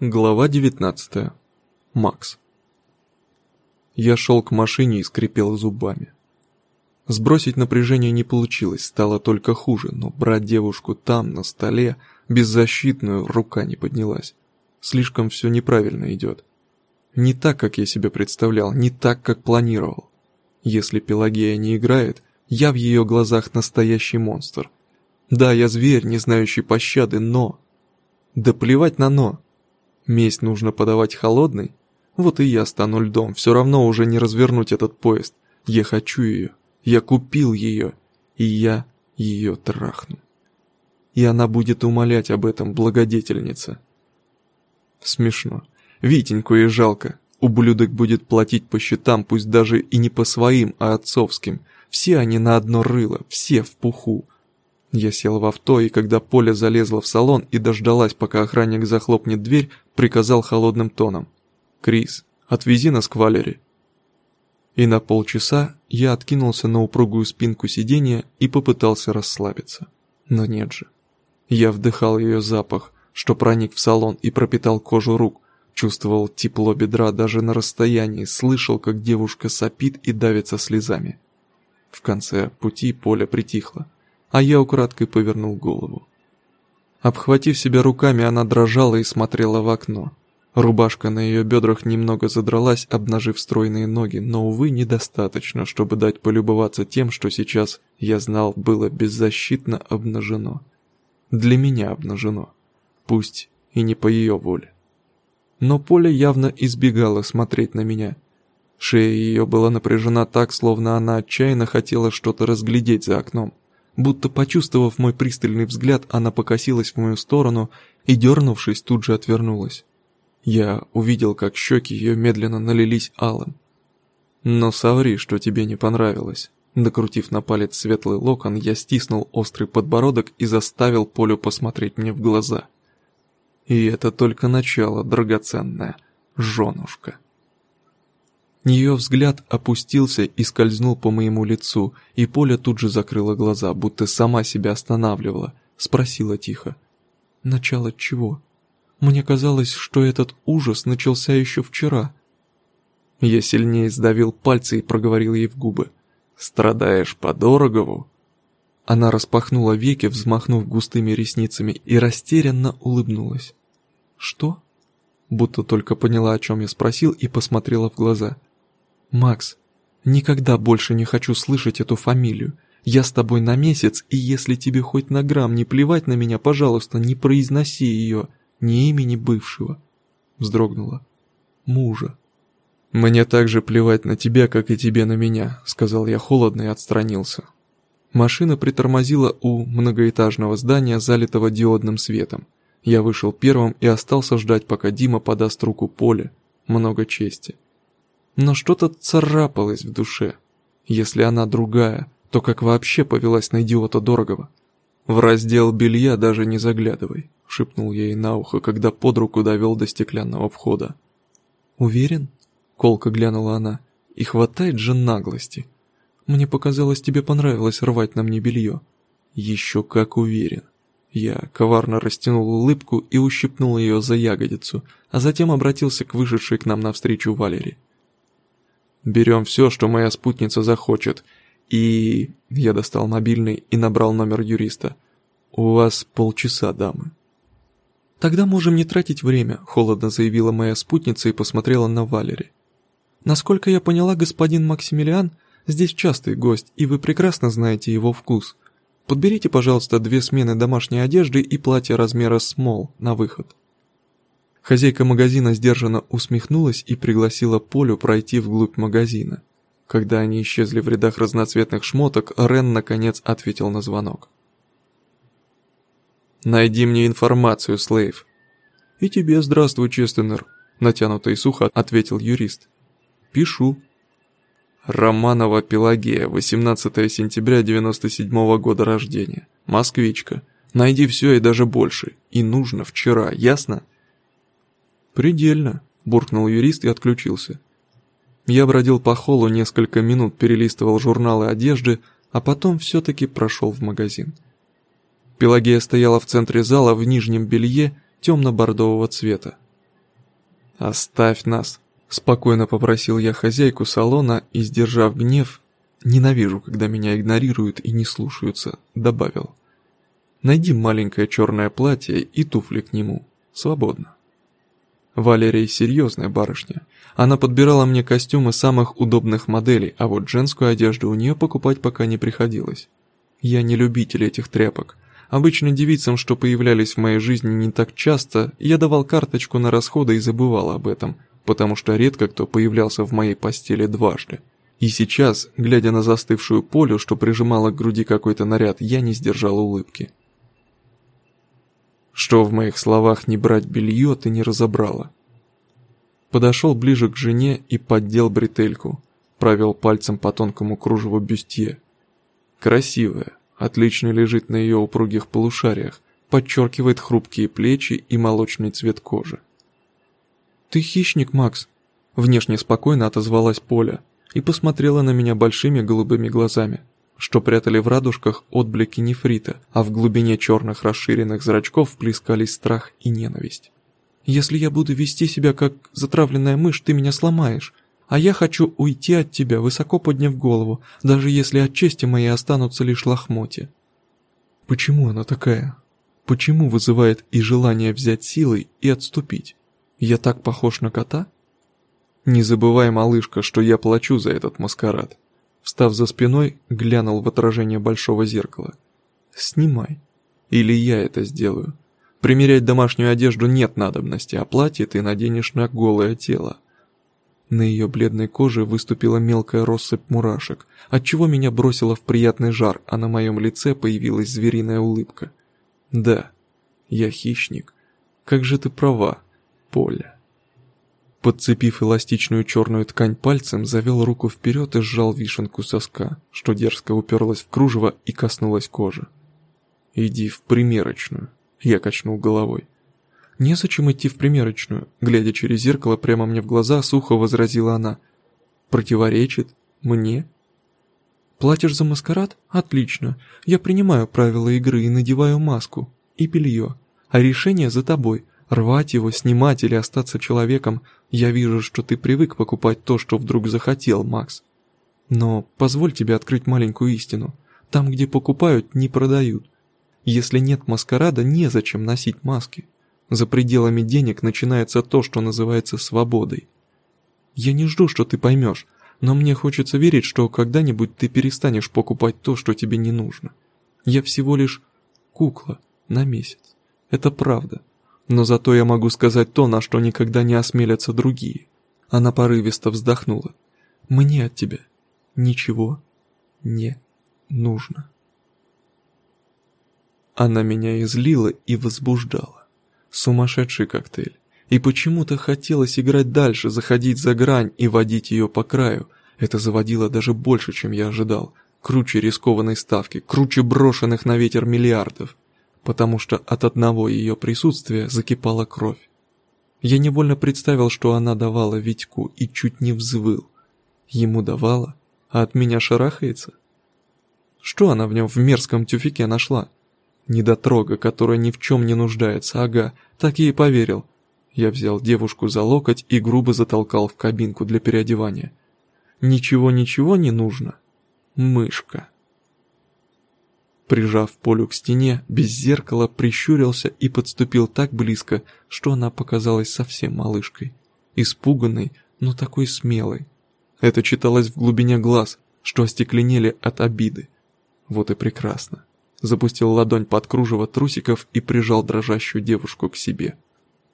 Глава 19. Макс. Я шел к машине и скрипел зубами. Сбросить напряжение не получилось, стало только хуже, но брать девушку там, на столе, беззащитную, рука не поднялась. Слишком все неправильно идет. Не так, как я себе представлял, не так, как планировал. Если Пелагея не играет, я в ее глазах настоящий монстр. Да, я зверь, не знающий пощады, но... Да плевать на «но». Месть нужно подавать холодной? Вот и я стану льдом, все равно уже не развернуть этот поезд. Я хочу ее, я купил ее, и я ее трахну. И она будет умолять об этом, благодетельница. Смешно. Витеньку ей жалко. Ублюдок будет платить по счетам, пусть даже и не по своим, а отцовским. Все они на одно рыло, все в пуху. Я сел в авто, и когда Поля залезла в салон и дождалась, пока охранник захлопнет дверь, приказал холодным тоном. «Крис, отвези нас к Валере». И на полчаса я откинулся на упругую спинку сиденья и попытался расслабиться. Но нет же. Я вдыхал ее запах, что проник в салон и пропитал кожу рук, чувствовал тепло бедра даже на расстоянии, слышал, как девушка сопит и давится слезами. В конце пути Поля притихла а я украдкой повернул голову. Обхватив себя руками, она дрожала и смотрела в окно. Рубашка на ее бедрах немного задралась, обнажив стройные ноги, но, увы, недостаточно, чтобы дать полюбоваться тем, что сейчас, я знал, было беззащитно обнажено. Для меня обнажено. Пусть и не по ее воле. Но Поля явно избегала смотреть на меня. Шея ее была напряжена так, словно она отчаянно хотела что-то разглядеть за окном. Будто почувствовав мой пристальный взгляд, она покосилась в мою сторону и, дернувшись, тут же отвернулась. Я увидел, как щеки ее медленно налились алым. «Но соври, что тебе не понравилось». Докрутив на палец светлый локон, я стиснул острый подбородок и заставил Полю посмотреть мне в глаза. И это только начало, драгоценная женушка. Ее взгляд опустился и скользнул по моему лицу, и Поля тут же закрыла глаза, будто сама себя останавливала. Спросила тихо. «Начало чего? Мне казалось, что этот ужас начался еще вчера». Я сильнее сдавил пальцы и проговорил ей в губы. «Страдаешь по-дорогову?» Она распахнула веки, взмахнув густыми ресницами, и растерянно улыбнулась. «Что?» Будто только поняла, о чем я спросил, и посмотрела в глаза – «Макс, никогда больше не хочу слышать эту фамилию. Я с тобой на месяц, и если тебе хоть на грамм не плевать на меня, пожалуйста, не произноси ее, ни имени бывшего». Вздрогнула. «Мужа». «Мне так же плевать на тебя, как и тебе на меня», — сказал я холодно и отстранился. Машина притормозила у многоэтажного здания, залитого диодным светом. Я вышел первым и остался ждать, пока Дима подаст руку Поле. Много чести но что-то царапалось в душе. Если она другая, то как вообще повелась на идиота дорогого? В раздел белья даже не заглядывай, шепнул ей на ухо, когда под руку довел до стеклянного входа. Уверен? Колка глянула она. И хватает же наглости. Мне показалось, тебе понравилось рвать на мне белье. Еще как уверен. Я коварно растянул улыбку и ущипнул ее за ягодицу, а затем обратился к вышедшей к нам навстречу Валере. Берем все, что моя спутница захочет. И... Я достал мобильный и набрал номер юриста. У вас полчаса, дамы. Тогда можем не тратить время, холодно заявила моя спутница и посмотрела на Валери. Насколько я поняла, господин Максимилиан здесь частый гость, и вы прекрасно знаете его вкус. Подберите, пожалуйста, две смены домашней одежды и платье размера small на выход. Хозяйка магазина сдержанно усмехнулась и пригласила Полю пройти вглубь магазина. Когда они исчезли в рядах разноцветных шмоток, Рен наконец ответил на звонок. «Найди мне информацию, Слейв». «И тебе здравствуй, Честенер», — натянуто и сухо ответил юрист. «Пишу». Романова Пелагея, 18 сентября 97 -го года рождения. Москвичка. Найди все и даже больше. И нужно вчера, ясно? «Предельно», – буркнул юрист и отключился. Я бродил по холлу несколько минут, перелистывал журналы одежды, а потом все-таки прошел в магазин. Пелагея стояла в центре зала в нижнем белье темно-бордового цвета. «Оставь нас», — спокойно попросил я хозяйку салона и, сдержав гнев, ненавижу, когда меня игнорируют и не слушаются, добавил. «Найди маленькое черное платье и туфли к нему. Свободно». Валерия серьезная барышня. Она подбирала мне костюмы самых удобных моделей, а вот женскую одежду у нее покупать пока не приходилось. Я не любитель этих тряпок. Обычно девицам, что появлялись в моей жизни не так часто, я давал карточку на расходы и забывал об этом, потому что редко кто появлялся в моей постели дважды. И сейчас, глядя на застывшую полю, что прижимала к груди какой-то наряд, я не сдержал улыбки. Что в моих словах не брать белье, ты не разобрала. Подошел ближе к жене и поддел бретельку, провел пальцем по тонкому кружеву бюстье. Красивая, отлично лежит на ее упругих полушариях, подчеркивает хрупкие плечи и молочный цвет кожи. «Ты хищник, Макс!» Внешне спокойно отозвалась Поля и посмотрела на меня большими голубыми глазами что прятали в радужках отблики нефрита, а в глубине черных расширенных зрачков плескались страх и ненависть. «Если я буду вести себя как затравленная мышь, ты меня сломаешь, а я хочу уйти от тебя, высоко подняв голову, даже если от чести моей останутся лишь лохмотья». Почему она такая? Почему вызывает и желание взять силой и отступить? Я так похож на кота? Не забывай, малышка, что я плачу за этот маскарад. Встав за спиной, глянул в отражение большого зеркала. «Снимай. Или я это сделаю. Примерять домашнюю одежду нет надобности, а платье ты наденешь на голое тело». На ее бледной коже выступила мелкая россыпь мурашек, отчего меня бросило в приятный жар, а на моем лице появилась звериная улыбка. «Да, я хищник. Как же ты права, Поля». Подцепив эластичную черную ткань пальцем, завел руку вперед и сжал вишенку соска, что дерзко уперлась в кружево и коснулась кожи. «Иди в примерочную», — я качнул головой. «Незачем идти в примерочную», — глядя через зеркало прямо мне в глаза, сухо возразила она. «Противоречит? Мне?» «Платишь за маскарад? Отлично. Я принимаю правила игры и надеваю маску. И белье. А решение за тобой. Рвать его, снимать или остаться человеком, я вижу, что ты привык покупать то, что вдруг захотел, Макс. Но позволь тебе открыть маленькую истину. Там, где покупают, не продают. Если нет маскарада, незачем носить маски. За пределами денег начинается то, что называется свободой. Я не жду, что ты поймешь, но мне хочется верить, что когда-нибудь ты перестанешь покупать то, что тебе не нужно. Я всего лишь кукла на месяц. Это правда. Но зато я могу сказать то, на что никогда не осмелятся другие. Она порывисто вздохнула. Мне от тебя ничего не нужно. Она меня излила и возбуждала. Сумасшедший коктейль. И почему-то хотелось играть дальше, заходить за грань и водить ее по краю. Это заводило даже больше, чем я ожидал. Круче рискованной ставки, круче брошенных на ветер миллиардов потому что от одного ее присутствия закипала кровь. Я невольно представил, что она давала Витьку и чуть не взвыл. Ему давала, а от меня шарахается? Что она в нем в мерзком тюфике нашла? Недотрога, которая ни в чем не нуждается, ага, так ей поверил. Я взял девушку за локоть и грубо затолкал в кабинку для переодевания. Ничего-ничего не нужно. Мышка. Прижав Полю к стене, без зеркала прищурился и подступил так близко, что она показалась совсем малышкой. Испуганной, но такой смелой. Это читалось в глубине глаз, что остекленели от обиды. Вот и прекрасно. Запустил ладонь под кружево трусиков и прижал дрожащую девушку к себе.